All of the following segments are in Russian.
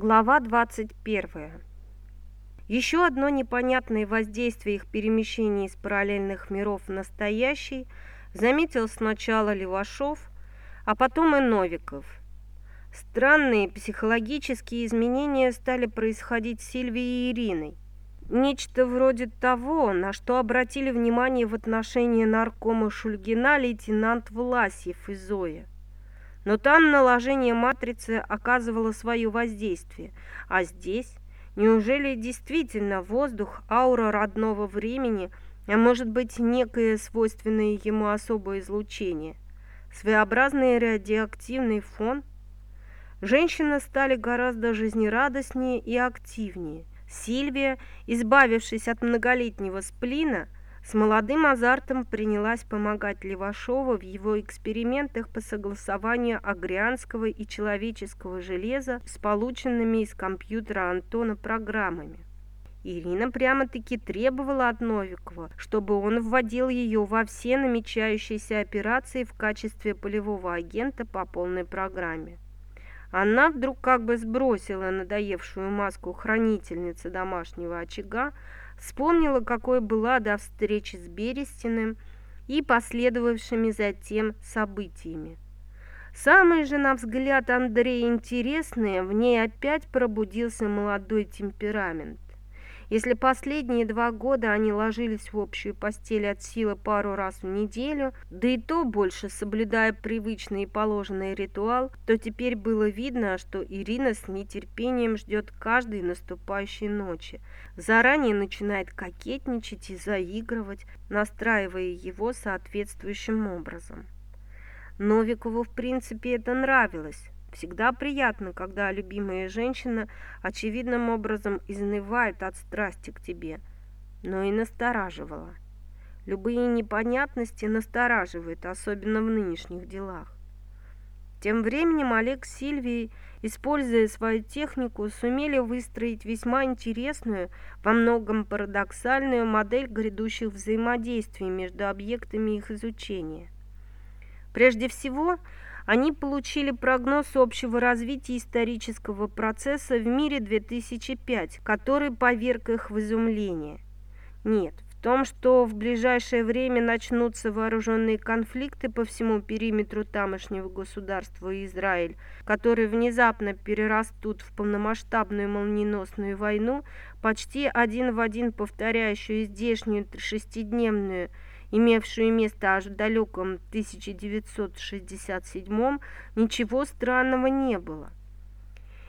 Глава 21. Еще одно непонятное воздействие их перемещений из параллельных миров в настоящий заметил сначала Левашов, а потом и Новиков. Странные психологические изменения стали происходить с Сильвией и Ириной. Нечто вроде того, на что обратили внимание в отношении наркома Шульгина лейтенант Власьев и Зоя. Но там наложение матрицы оказывало свое воздействие, а здесь неужели действительно воздух, аура родного времени, а может быть некое свойственное ему особое излучение, своеобразный радиоактивный фон? Женщины стали гораздо жизнерадостнее и активнее. Сильвия, избавившись от многолетнего сплина, с молодым азартом принялась помогать Левашову в его экспериментах по согласованию агрианского и человеческого железа с полученными из компьютера Антона программами. Ирина прямо-таки требовала от Новикова, чтобы он вводил ее во все намечающиеся операции в качестве полевого агента по полной программе. Она вдруг как бы сбросила надоевшую маску хранительницы домашнего очага, Вспомнила, какой была до встречи с Берестиным и последовавшими затем событиями. Самый же, на взгляд Андрея, интересное, в ней опять пробудился молодой темперамент. Если последние два года они ложились в общую постель от силы пару раз в неделю, да и то больше соблюдая привычный и положенный ритуал, то теперь было видно, что Ирина с нетерпением ждет каждой наступающей ночи, заранее начинает кокетничать и заигрывать, настраивая его соответствующим образом. Новикову, в принципе, это нравилось. Всегда приятно, когда любимая женщина очевидным образом изнывает от страсти к тебе, но и настораживала. Любые непонятности настораживают, особенно в нынешних делах. Тем временем Олег с Сильвией, используя свою технику, сумели выстроить весьма интересную, во многом парадоксальную модель грядущих взаимодействий между объектами их изучения. Прежде всего, они получили прогноз общего развития исторического процесса в мире 2005, который поверг их в изумление. Нет, в том, что в ближайшее время начнутся вооруженные конфликты по всему периметру тамошнего государства Израиль, которые внезапно перерастут в полномасштабную молниеносную войну, почти один в один повторяющую здешнюю шестидневную имевшую место аж в далеком 1967 ничего странного не было.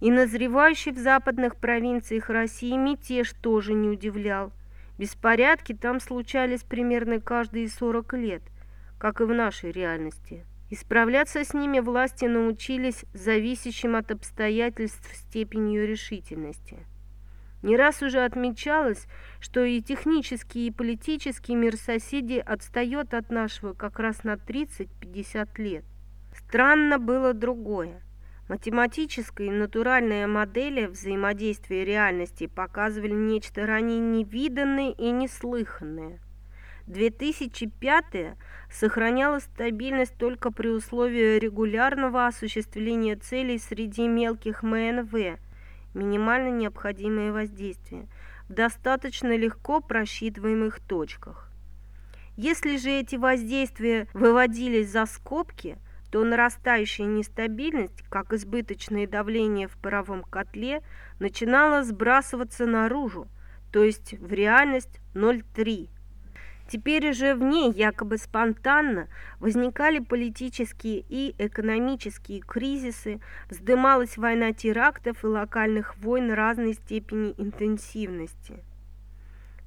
И назревающий в западных провинциях России мятеж тоже не удивлял. Беспорядки там случались примерно каждые 40 лет, как и в нашей реальности. Исправляться с ними власти научились зависящим от обстоятельств степенью решительности. Не раз уже отмечалось, что и технический, и политический мир соседей отстает от нашего как раз на 30-50 лет. Странно было другое. Математическая и натуральная модели взаимодействия реальности показывали нечто ранее невиданное и неслыханное. 2005 сохраняла стабильность только при условии регулярного осуществления целей среди мелких МНВ – минимально необходимое воздействие в достаточно легко просчитываемых точках. Если же эти воздействия выводились за скобки, то нарастающая нестабильность, как избыточное давление в паровом котле, начинала сбрасываться наружу, то есть в реальность 0,3 Теперь уже в ней якобы спонтанно возникали политические и экономические кризисы, вздымалась война терактов и локальных войн разной степени интенсивности.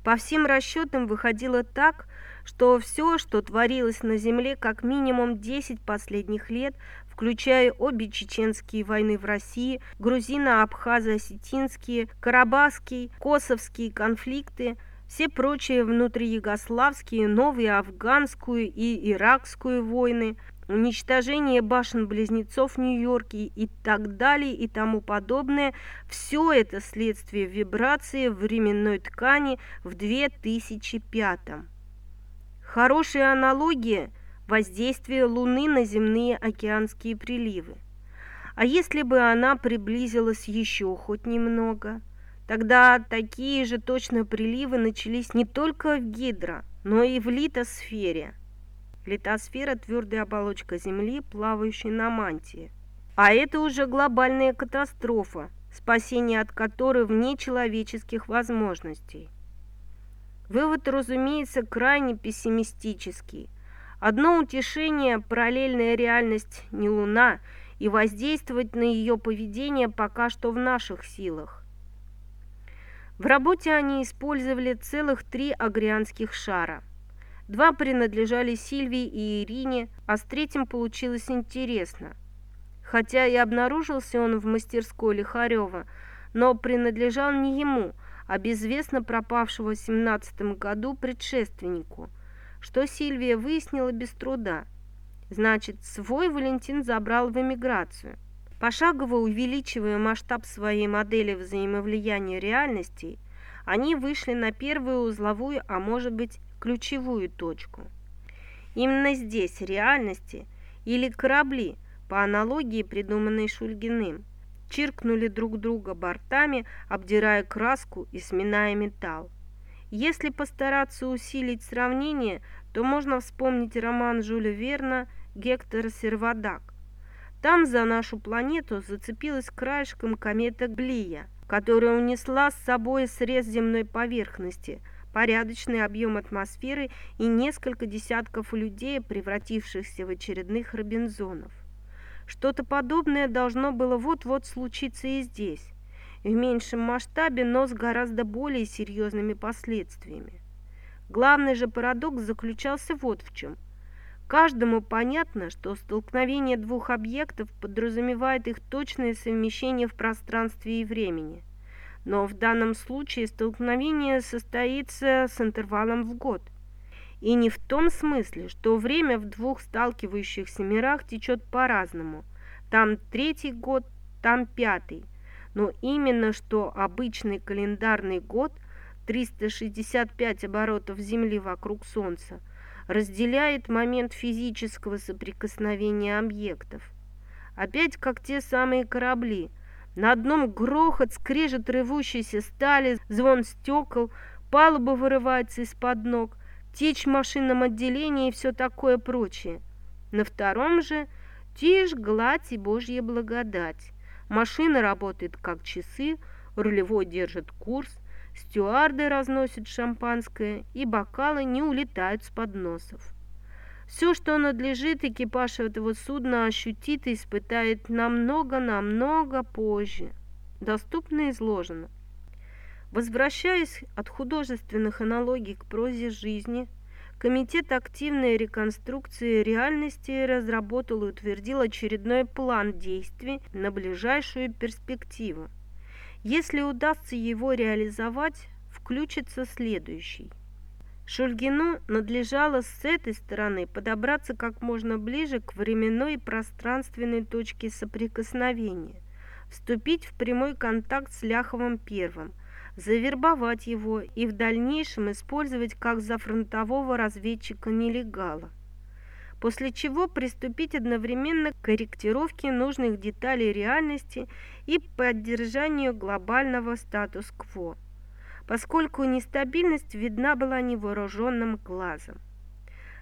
По всем расчетам выходило так, что все, что творилось на земле как минимум 10 последних лет, включая обе чеченские войны в России, грузино-абхазо-осетинские, карабахские, косовские конфликты – все прочие внутриюгославские, новые афганскую и иракскую войны, уничтожение башен-близнецов в Нью-Йорке и так далее и тому подобное, все это следствие вибрации временной ткани в 2005 -м. Хорошая аналогия – воздействие Луны на земные океанские приливы. А если бы она приблизилась еще хоть немного? Тогда такие же точно приливы начались не только в гидро, но и в литосфере. Литосфера – твердая оболочка Земли, плавающая на мантии. А это уже глобальная катастрофа, спасение от которой вне человеческих возможностей. Вывод, разумеется, крайне пессимистический. Одно утешение – параллельная реальность не Луна, и воздействовать на ее поведение пока что в наших силах. В работе они использовали целых три агрианских шара. Два принадлежали Сильвии и Ирине, а с третьим получилось интересно. Хотя и обнаружился он в мастерской Лихарева, но принадлежал не ему – а безвестно пропавшего в 17 году предшественнику, что Сильвия выяснила без труда. Значит, свой Валентин забрал в эмиграцию. Пошагово увеличивая масштаб своей модели взаимовлияния реальностей, они вышли на первую узловую, а может быть ключевую точку. Именно здесь реальности или корабли, по аналогии, придуманной Шульгиным – чиркнули друг друга бортами, обдирая краску и сминая металл. Если постараться усилить сравнение, то можно вспомнить роман Жюля Верна «Гектор Сервадак». Там за нашу планету зацепилась краешком комета Глия, которая унесла с собой срез земной поверхности, порядочный объем атмосферы и несколько десятков людей, превратившихся в очередных Робинзонов. Что-то подобное должно было вот-вот случиться и здесь, в меньшем масштабе, но с гораздо более серьезными последствиями. Главный же парадокс заключался вот в чем. Каждому понятно, что столкновение двух объектов подразумевает их точное совмещение в пространстве и времени. Но в данном случае столкновение состоится с интервалом в год. И не в том смысле, что время в двух сталкивающихся мирах течет по-разному. Там третий год, там пятый. Но именно что обычный календарный год, 365 оборотов Земли вокруг Солнца, разделяет момент физического соприкосновения объектов. Опять как те самые корабли. На одном грохот, скрежет рвущейся стали, звон стекол, палуба вырывается из-под ног – течь в машинном отделении и все такое прочее. На втором же тишь, гладь и божья благодать. Машина работает как часы, рулевой держит курс, стюарды разносят шампанское, и бокалы не улетают с подносов. Все, что надлежит, экипаж этого судна ощутит и испытает намного-намного позже. Доступно изложено. Возвращаясь от художественных аналогий к прозе жизни, Комитет активной реконструкции реальности разработал и утвердил очередной план действий на ближайшую перспективу. Если удастся его реализовать, включится следующий. Шульгину надлежало с этой стороны подобраться как можно ближе к временной и пространственной точке соприкосновения, вступить в прямой контакт с Ляховым первым – завербовать его и в дальнейшем использовать как зафронтового разведчика-нелегала. После чего приступить одновременно к корректировке нужных деталей реальности и поддержанию глобального статус-кво, поскольку нестабильность видна была невооруженным глазом.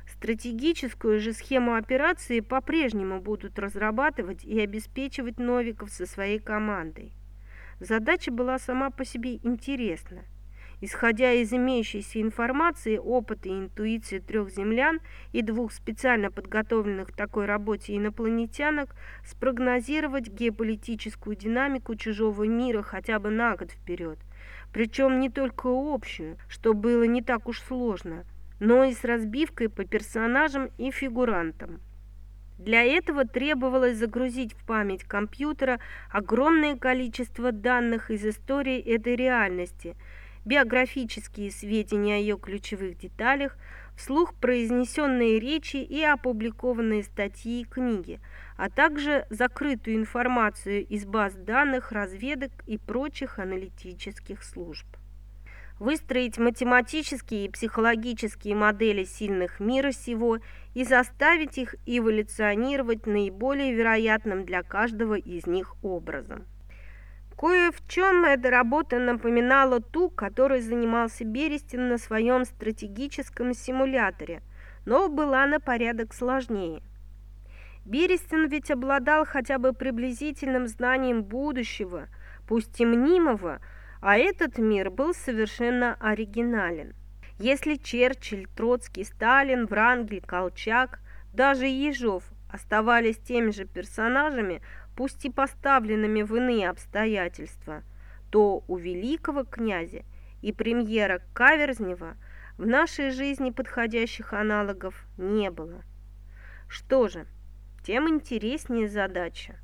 Стратегическую же схему операции по-прежнему будут разрабатывать и обеспечивать Новиков со своей командой. Задача была сама по себе интересна. Исходя из имеющейся информации, опыта и интуиции трех землян и двух специально подготовленных к такой работе инопланетянок, спрогнозировать геополитическую динамику чужого мира хотя бы на год вперед. Причем не только общую, что было не так уж сложно, но и с разбивкой по персонажам и фигурантам. Для этого требовалось загрузить в память компьютера огромное количество данных из истории этой реальности, биографические сведения о ее ключевых деталях, вслух произнесенные речи и опубликованные статьи и книги, а также закрытую информацию из баз данных, разведок и прочих аналитических служб. выстроить математические и психологические модели сильных мира сего и заставить их эволюционировать наиболее вероятным для каждого из них образом. Кое в чем эта работа напоминала ту, которой занимался Берестин на своем стратегическом симуляторе, но была на порядок сложнее. Берестин ведь обладал хотя бы приблизительным знанием будущего, пусть и мнимого, а этот мир был совершенно оригинален. Если Черчилль, Троцкий, Сталин, Врангель, Колчак, даже Ежов оставались теми же персонажами, пусть и поставленными в иные обстоятельства, то у великого князя и премьера Каверзнева в нашей жизни подходящих аналогов не было. Что же, тем интереснее задача.